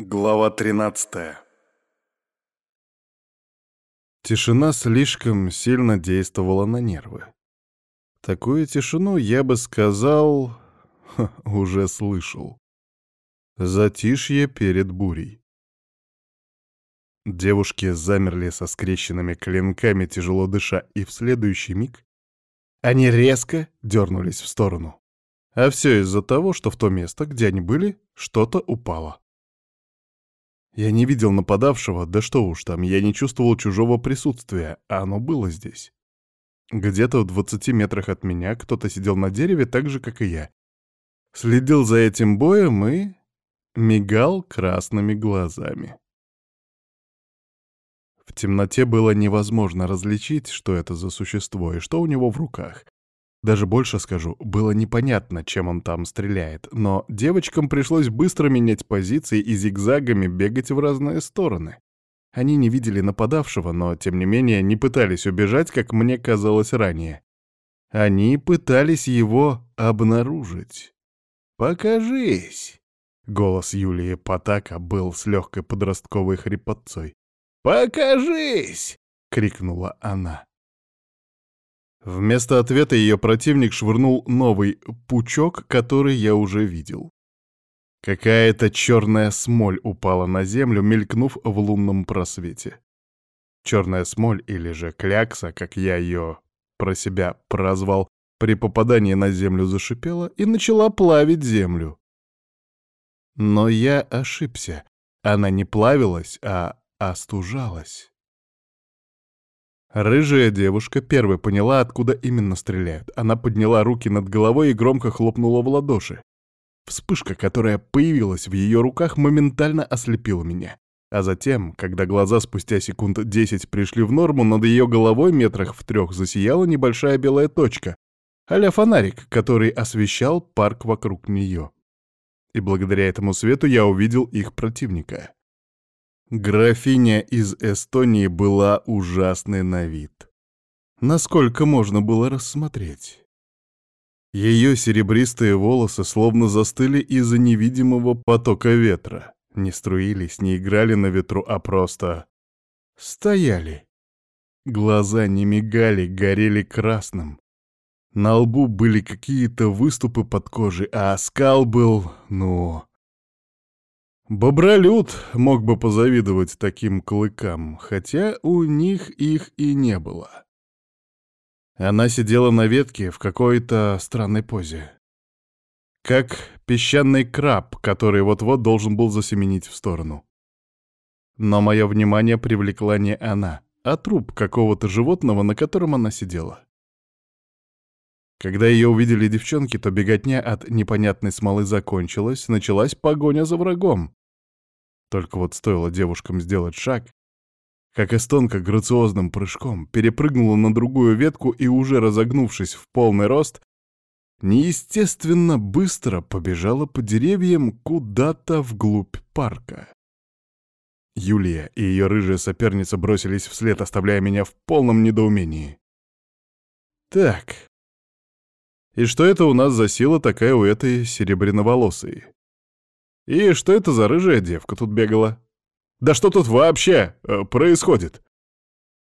Глава 13 Тишина слишком сильно действовала на нервы. Такую тишину, я бы сказал, уже слышал. Затишье перед бурей. Девушки замерли со скрещенными клинками, тяжело дыша, и в следующий миг они резко дернулись в сторону. А все из-за того, что в то место, где они были, что-то упало. Я не видел нападавшего, да что уж там, я не чувствовал чужого присутствия, а оно было здесь. Где-то в двадцати метрах от меня кто-то сидел на дереве так же, как и я. Следил за этим боем и... мигал красными глазами. В темноте было невозможно различить, что это за существо и что у него в руках. Даже больше скажу, было непонятно, чем он там стреляет, но девочкам пришлось быстро менять позиции и зигзагами бегать в разные стороны. Они не видели нападавшего, но, тем не менее, не пытались убежать, как мне казалось ранее. Они пытались его обнаружить. «Покажись!» Голос Юлии Потака был с легкой подростковой хрипотцой. «Покажись!» — крикнула она. Вместо ответа ее противник швырнул новый пучок, который я уже видел. Какая-то черная смоль упала на землю, мелькнув в лунном просвете. Черная смоль, или же клякса, как я ее про себя прозвал, при попадании на землю зашипела и начала плавить землю. Но я ошибся. Она не плавилась, а остужалась. Рыжая девушка первой поняла, откуда именно стреляют. Она подняла руки над головой и громко хлопнула в ладоши. Вспышка, которая появилась в ее руках, моментально ослепила меня. А затем, когда глаза спустя секунд десять пришли в норму, над ее головой метрах в трех засияла небольшая белая точка, а фонарик, который освещал парк вокруг нее. И благодаря этому свету я увидел их противника. Графиня из Эстонии была ужасной на вид. Насколько можно было рассмотреть? Ее серебристые волосы словно застыли из-за невидимого потока ветра. Не струились, не играли на ветру, а просто стояли. Глаза не мигали, горели красным. На лбу были какие-то выступы под кожей, а оскал был, ну, Бобролюд мог бы позавидовать таким клыкам, хотя у них их и не было. Она сидела на ветке в какой-то странной позе. Как песчаный краб, который вот-вот должен был засеменить в сторону. Но мое внимание привлекла не она, а труп какого-то животного, на котором она сидела. Когда ее увидели девчонки, то беготня от непонятной смолы закончилась, началась погоня за врагом. Только вот стоило девушкам сделать шаг, как эстонка грациозным прыжком перепрыгнула на другую ветку и, уже разогнувшись в полный рост, неестественно быстро побежала по деревьям куда-то вглубь парка. Юлия и ее рыжая соперница бросились вслед, оставляя меня в полном недоумении. Так. И что это у нас за сила такая у этой серебряноволосой? И что это за рыжая девка тут бегала? Да что тут вообще э, происходит?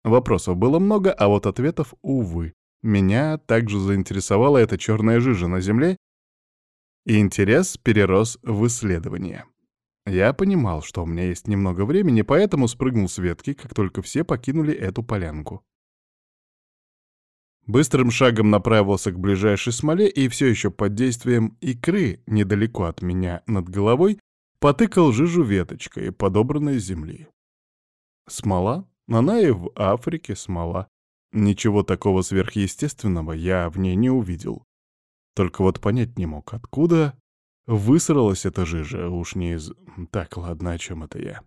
Вопросов было много, а вот ответов, увы. Меня также заинтересовала эта черная жижа на земле, и интерес перерос в исследование. Я понимал, что у меня есть немного времени, поэтому спрыгнул с ветки, как только все покинули эту полянку. Быстрым шагом направился к ближайшей смоле и все еще под действием икры, недалеко от меня над головой, потыкал жижу веточкой, подобранной земли. Смола? Она и в Африке смола. Ничего такого сверхъестественного я в ней не увидел. Только вот понять не мог, откуда высралась эта жижа, уж не из... Так, ладно, о чем это я?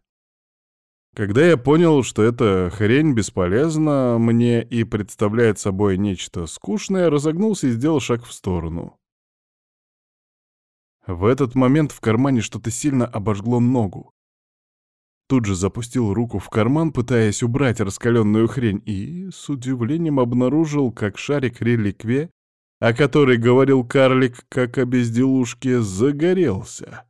Когда я понял, что эта хрень бесполезна мне и представляет собой нечто скучное, разогнулся и сделал шаг в сторону. В этот момент в кармане что-то сильно обожгло ногу. Тут же запустил руку в карман, пытаясь убрать раскаленную хрень, и с удивлением обнаружил, как шарик реликвия, о которой говорил карлик, как о безделушке, загорелся.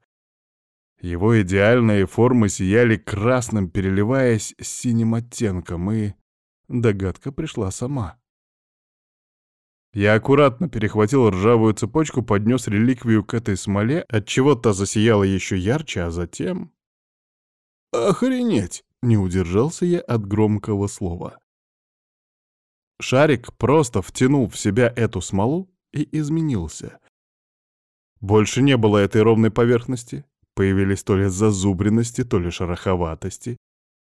Его идеальные формы сияли красным, переливаясь синим оттенком, и догадка пришла сама. Я аккуратно перехватил ржавую цепочку, поднес реликвию к этой смоле, отчего та засияла еще ярче, а затем... «Охренеть!» — не удержался я от громкого слова. Шарик просто втянул в себя эту смолу и изменился. Больше не было этой ровной поверхности. Появились то ли зазубренности, то ли шероховатости.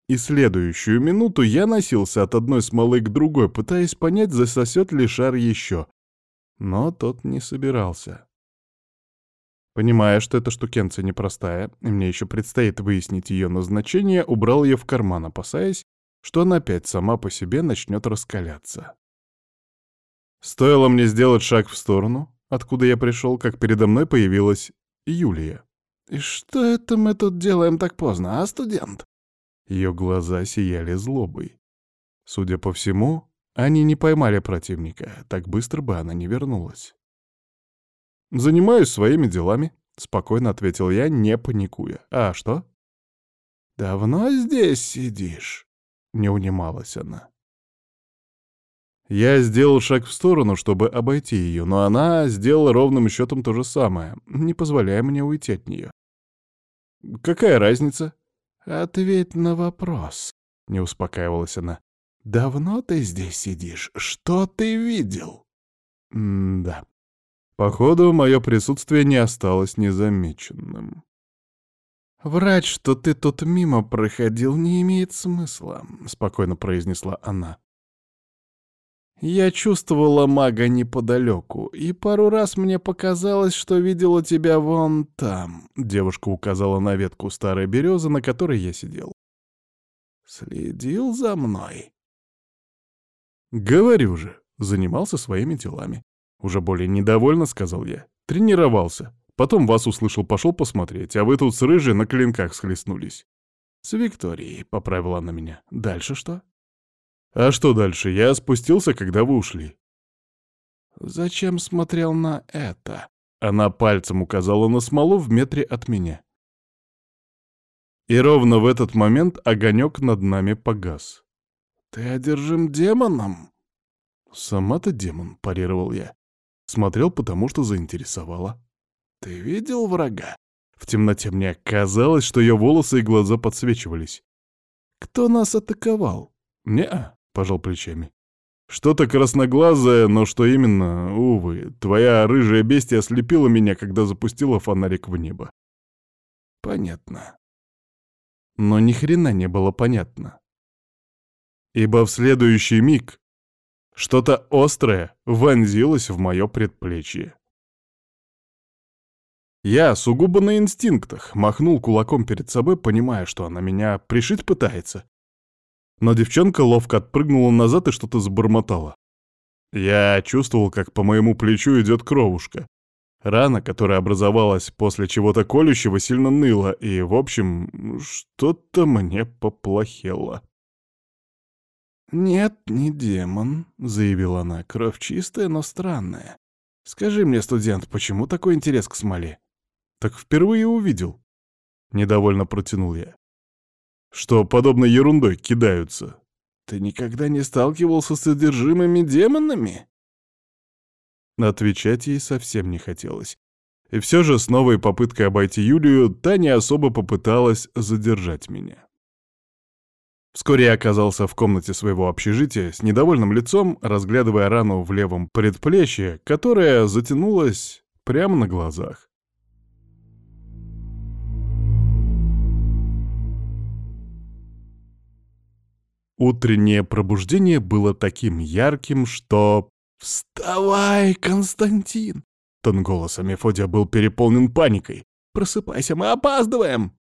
И следующую минуту я носился от одной смолы к другой, пытаясь понять, засосет ли шар еще. Но тот не собирался. Понимая, что эта штукенция непростая, и мне еще предстоит выяснить ее назначение, убрал ее в карман, опасаясь, что она опять сама по себе начнет раскаляться. Стоило мне сделать шаг в сторону, откуда я пришел, как передо мной появилась Юлия. «И что это мы тут делаем так поздно, а, студент?» Ее глаза сияли злобой. Судя по всему, они не поймали противника, так быстро бы она не вернулась. «Занимаюсь своими делами», — спокойно ответил я, не паникуя. «А что?» «Давно здесь сидишь?» — не унималась она. Я сделал шаг в сторону, чтобы обойти ее, но она сделала ровным счетом то же самое, не позволяя мне уйти от нее. «Какая разница?» «Ответь на вопрос», — не успокаивалась она. «Давно ты здесь сидишь? Что ты видел?» «М-да. Походу, мое присутствие не осталось незамеченным». «Врать, что ты тут мимо проходил, не имеет смысла», — спокойно произнесла она. Я чувствовала мага неподалеку, и пару раз мне показалось, что видела тебя вон там. Девушка указала на ветку старой березы, на которой я сидел. Следил за мной. Говорю же, занимался своими делами. Уже более недовольно, сказал я. Тренировался. Потом вас услышал, пошел посмотреть, а вы тут с рыжей на клинках схлестнулись. С Викторией, поправила она меня. Дальше что? А что дальше? Я спустился, когда вы ушли. Зачем смотрел на это? Она пальцем указала на смолу в метре от меня. И ровно в этот момент огонек над нами погас. «Ты одержим демоном?» «Сама-то демон», — парировал я. Смотрел, потому что заинтересовала. «Ты видел врага?» В темноте мне казалось, что ее волосы и глаза подсвечивались. «Кто нас атаковал?» «Не-а», пожал плечами. Что-то красноглазое, но что именно, увы, твоя рыжая бестия ослепила меня, когда запустила фонарик в небо. Понятно. Но ни хрена не было понятно. Ибо в следующий миг что-то острое вонзилось в мое предплечье. Я, сугубо на инстинктах, махнул кулаком перед собой, понимая, что она меня пришить пытается. Но девчонка ловко отпрыгнула назад и что-то забормотала. Я чувствовал, как по моему плечу идет кровушка. Рана, которая образовалась после чего-то колющего, сильно ныла, и, в общем, что-то мне поплохело. «Нет, не демон», — заявила она. «Кровь чистая, но странная. Скажи мне, студент, почему такой интерес к смоле?» «Так впервые увидел». Недовольно протянул я что подобной ерундой кидаются. Ты никогда не сталкивался с содержимыми демонами? Отвечать ей совсем не хотелось. И все же с новой попыткой обойти Юлию та не особо попыталась задержать меня. Вскоре я оказался в комнате своего общежития с недовольным лицом, разглядывая рану в левом предплечье, которая затянулась прямо на глазах. Утреннее пробуждение было таким ярким, что... «Вставай, Константин!» Тон голоса Мефодия был переполнен паникой. «Просыпайся, мы опаздываем!»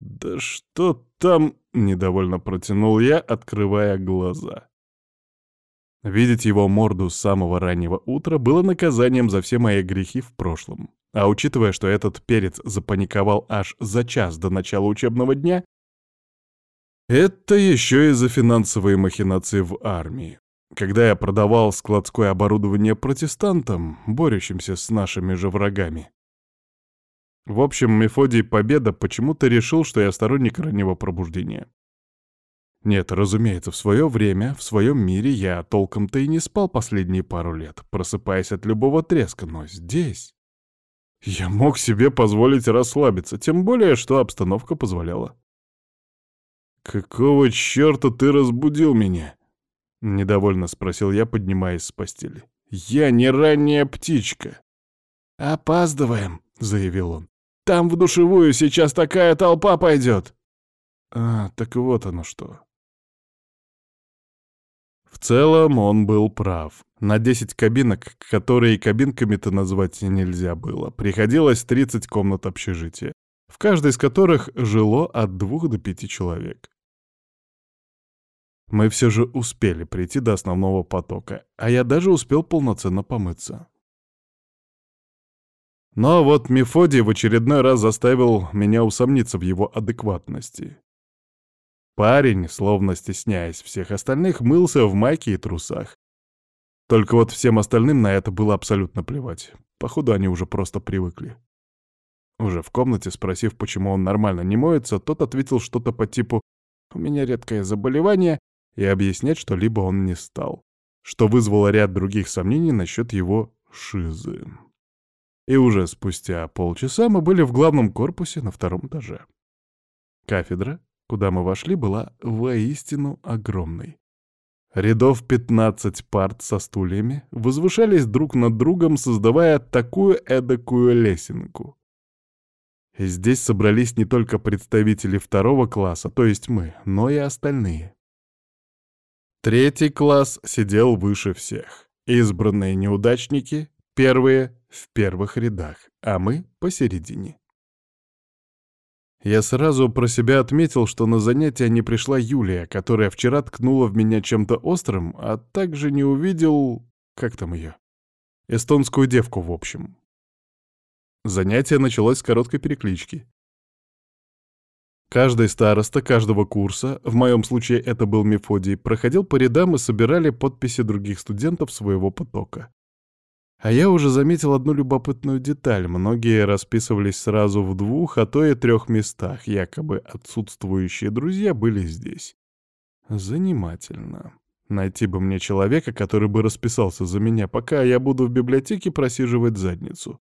«Да что там?» — недовольно протянул я, открывая глаза. Видеть его морду с самого раннего утра было наказанием за все мои грехи в прошлом. А учитывая, что этот перец запаниковал аж за час до начала учебного дня, это еще и за финансовые махинации в армии. Когда я продавал складское оборудование протестантам, борющимся с нашими же врагами. В общем, Мефодий Победа почему-то решил, что я сторонник раннего пробуждения. Нет, разумеется, в свое время, в своем мире я толком-то и не спал последние пару лет, просыпаясь от любого треска, но здесь... Я мог себе позволить расслабиться, тем более, что обстановка позволяла. «Какого черта ты разбудил меня?» — недовольно спросил я, поднимаясь с постели. «Я не ранняя птичка». «Опаздываем», — заявил он. «Там в душевую сейчас такая толпа пойдет». «А, так вот оно что». В целом он был прав. На 10 кабинок, которые кабинками-то назвать нельзя было, приходилось 30 комнат общежития, в каждой из которых жило от двух до пяти человек. Мы все же успели прийти до основного потока, а я даже успел полноценно помыться. Но вот Мефодий в очередной раз заставил меня усомниться в его адекватности. Парень, словно стесняясь всех остальных, мылся в майке и трусах. Только вот всем остальным на это было абсолютно плевать. Походу, они уже просто привыкли. Уже в комнате, спросив, почему он нормально не моется, тот ответил что-то по типу «У меня редкое заболевание», и объяснять что-либо он не стал, что вызвало ряд других сомнений насчет его шизы. И уже спустя полчаса мы были в главном корпусе на втором этаже. Кафедра, куда мы вошли, была воистину огромной. Рядов 15 парт со стульями возвышались друг над другом, создавая такую эдакую лесенку. Здесь собрались не только представители второго класса, то есть мы, но и остальные. Третий класс сидел выше всех. Избранные неудачники, первые в первых рядах, а мы посередине. Я сразу про себя отметил, что на занятия не пришла Юлия, которая вчера ткнула в меня чем-то острым, а также не увидел... как там ее? Эстонскую девку, в общем. Занятие началось с короткой переклички. Каждый староста каждого курса, в моем случае это был Мефодий, проходил по рядам и собирали подписи других студентов своего потока. А я уже заметил одну любопытную деталь. Многие расписывались сразу в двух, а то и трех местах. Якобы отсутствующие друзья были здесь. Занимательно. Найти бы мне человека, который бы расписался за меня, пока я буду в библиотеке просиживать задницу.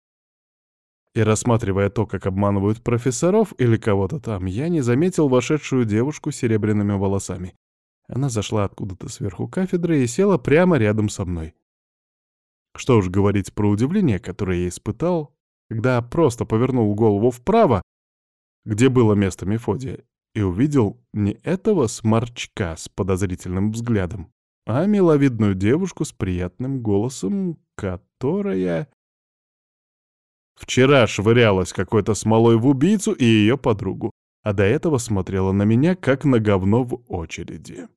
И рассматривая то, как обманывают профессоров или кого-то там, я не заметил вошедшую девушку с серебряными волосами. Она зашла откуда-то сверху кафедры и села прямо рядом со мной. Что уж говорить про удивление, которое я испытал, когда просто повернул голову вправо, где было место Мефодия, и увидел не этого сморчка с подозрительным взглядом, а миловидную девушку с приятным голосом, которая... Вчера швырялась какой-то смолой в убийцу и ее подругу, а до этого смотрела на меня, как на говно в очереди.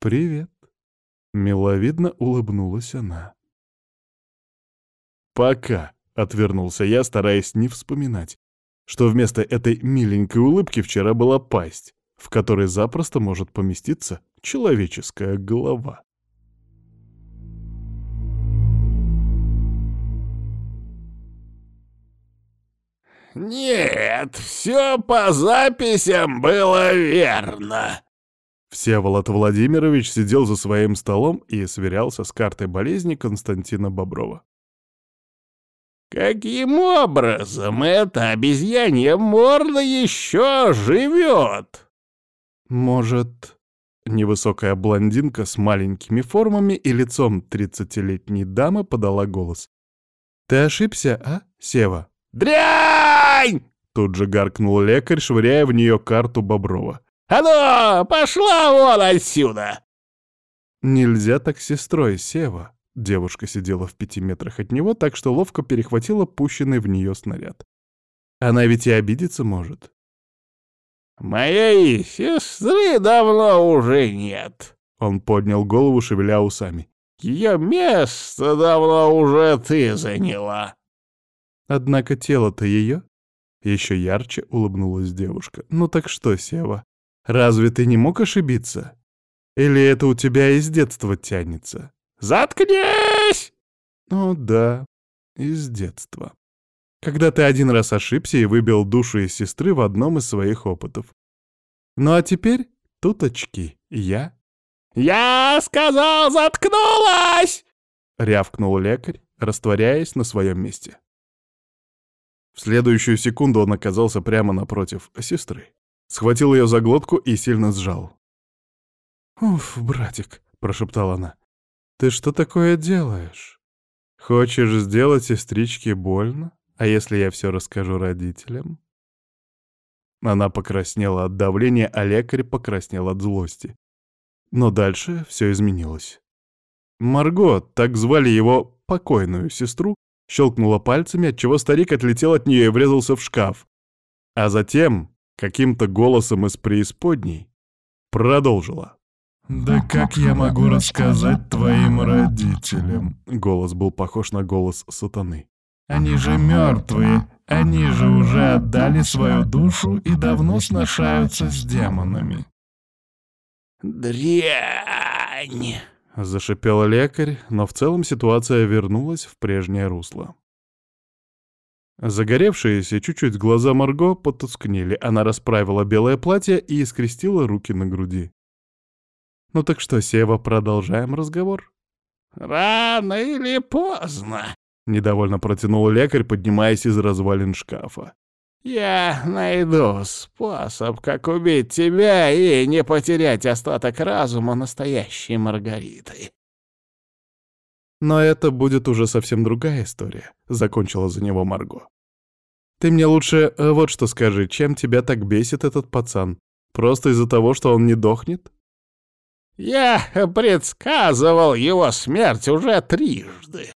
«Привет», — миловидно улыбнулась она. «Пока», — отвернулся я, стараясь не вспоминать, что вместо этой миленькой улыбки вчера была пасть, в которой запросто может поместиться человеческая голова. «Нет, все по записям было верно». Всеволод Владимирович сидел за своим столом и сверялся с картой болезни Константина Боброва. «Каким образом эта обезьянья морда еще живет?» «Может...» Невысокая блондинка с маленькими формами и лицом тридцатилетней дамы подала голос. «Ты ошибся, а, Сева?» «Дрянь!» — тут же гаркнул лекарь, швыряя в нее карту Боброва. «А ну, пошла вон отсюда!» «Нельзя так с сестрой, Сева!» Девушка сидела в пяти метрах от него, так что ловко перехватила пущенный в нее снаряд. Она ведь и обидеться может. «Моей сестры давно уже нет!» Он поднял голову, шевеля усами. «Ее место давно уже ты заняла!» Однако тело-то ее... Еще ярче улыбнулась девушка. «Ну так что, Сева, разве ты не мог ошибиться? Или это у тебя из детства тянется?» «Заткнись!» «Ну да, из детства». когда ты один раз ошибся и выбил душу из сестры в одном из своих опытов. Ну а теперь тут очки. Я...» «Я сказал, заткнулась!» — рявкнул лекарь, растворяясь на своем месте. В следующую секунду он оказался прямо напротив сестры. Схватил ее за глотку и сильно сжал. «Уф, братик», — прошептала она, — «ты что такое делаешь? Хочешь сделать сестричке больно? А если я все расскажу родителям?» Она покраснела от давления, а лекарь покраснел от злости. Но дальше все изменилось. Марго, так звали его покойную сестру, щелкнула пальцами, отчего старик отлетел от нее и врезался в шкаф. А затем, каким-то голосом из преисподней, продолжила. «Да как я могу рассказать твоим родителям?» Голос был похож на голос сатаны. «Они же мертвые, они же уже отдали свою душу и давно сношаются с демонами». «Дрянь!» — зашипел лекарь, но в целом ситуация вернулась в прежнее русло. Загоревшиеся чуть-чуть глаза Марго потускнели, она расправила белое платье и скрестила руки на груди. «Ну так что, Сева, продолжаем разговор?» «Рано или поздно», — недовольно протянул лекарь, поднимаясь из развалин шкафа. «Я найду способ, как убить тебя и не потерять остаток разума настоящей Маргариты». «Но это будет уже совсем другая история», — закончила за него Марго. «Ты мне лучше э, вот что скажи, чем тебя так бесит этот пацан? Просто из-за того, что он не дохнет?» «Я предсказывал его смерть уже трижды»,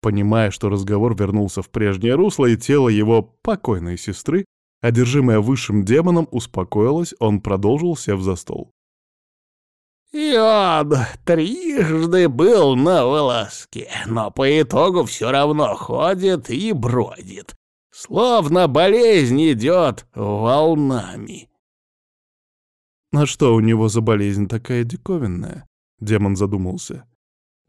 Понимая, что разговор вернулся в прежнее русло, и тело его покойной сестры, одержимое высшим демоном, успокоилось, он продолжил, сев за стол. И он трижды был на волоске, но по итогу все равно ходит и бродит. Словно болезнь идет волнами. «А что у него за болезнь такая диковинная?» — демон задумался.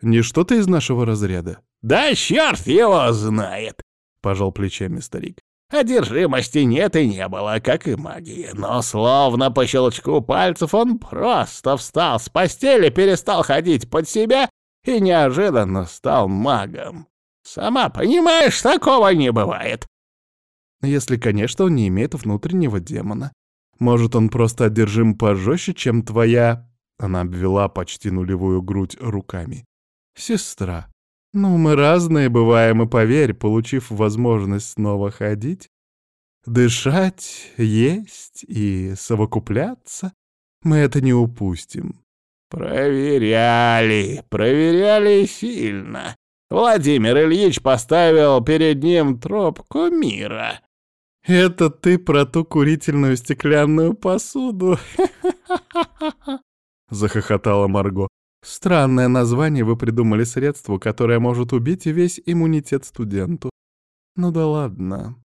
«Не что-то из нашего разряда?» «Да черт его знает!» — пожал плечами старик. Одержимости нет и не было, как и магии, но словно по щелчку пальцев он просто встал с постели, перестал ходить под себя и неожиданно стал магом. Сама понимаешь, такого не бывает. Если, конечно, он не имеет внутреннего демона. Может, он просто одержим пожестче, чем твоя... Она обвела почти нулевую грудь руками. Сестра. Ну, мы разные бываем, и поверь, получив возможность снова ходить, дышать, есть и совокупляться, мы это не упустим. Проверяли, проверяли сильно. Владимир Ильич поставил перед ним тропку мира. «Это ты про ту курительную стеклянную посуду?» — захохотала Марго. Странное название вы придумали средству, которое может убить весь иммунитет студенту. Ну да ладно.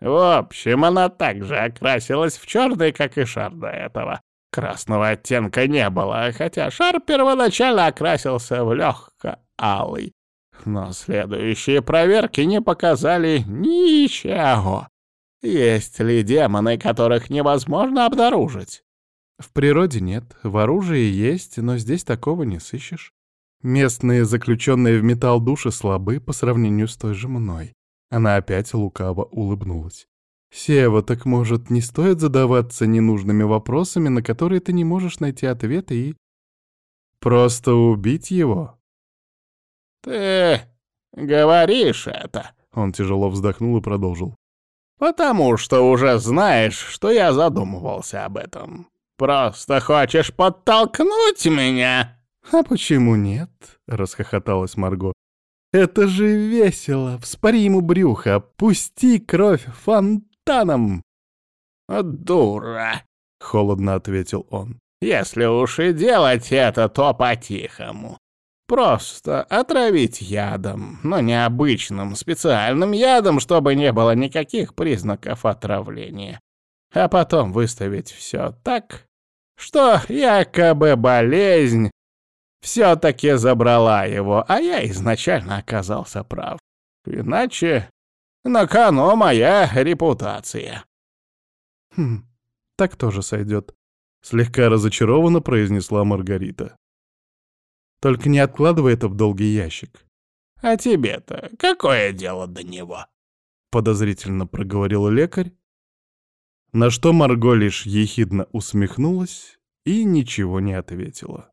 В общем, она также окрасилась в черный, как и шар до этого. Красного оттенка не было, хотя шар первоначально окрасился в легко-алый. Но следующие проверки не показали ничего. Есть ли демоны, которых невозможно обнаружить? В природе нет, в оружии есть, но здесь такого не сыщешь. Местные заключенные в металл души слабы по сравнению с той же мной. Она опять лукаво улыбнулась. «Сева, так может, не стоит задаваться ненужными вопросами, на которые ты не можешь найти ответы и... просто убить его?» «Ты говоришь это?» Он тяжело вздохнул и продолжил. «Потому что уже знаешь, что я задумывался об этом. Просто хочешь подтолкнуть меня?» «А почему нет?» — расхохоталась Марго. «Это же весело! Вспори ему брюхо, пусти кровь фонтаном!» «Дура!» — холодно ответил он. «Если уж и делать это, то по-тихому. Просто отравить ядом, но не обычным, специальным ядом, чтобы не было никаких признаков отравления. А потом выставить все так, что якобы болезнь все-таки забрала его, а я изначально оказался прав. Иначе На кону моя репутация». «Хм, так тоже сойдет», — слегка разочарованно произнесла Маргарита. «Только не откладывай это в долгий ящик». «А тебе-то какое дело до него?» — подозрительно проговорил лекарь, на что Марго лишь ехидно усмехнулась и ничего не ответила.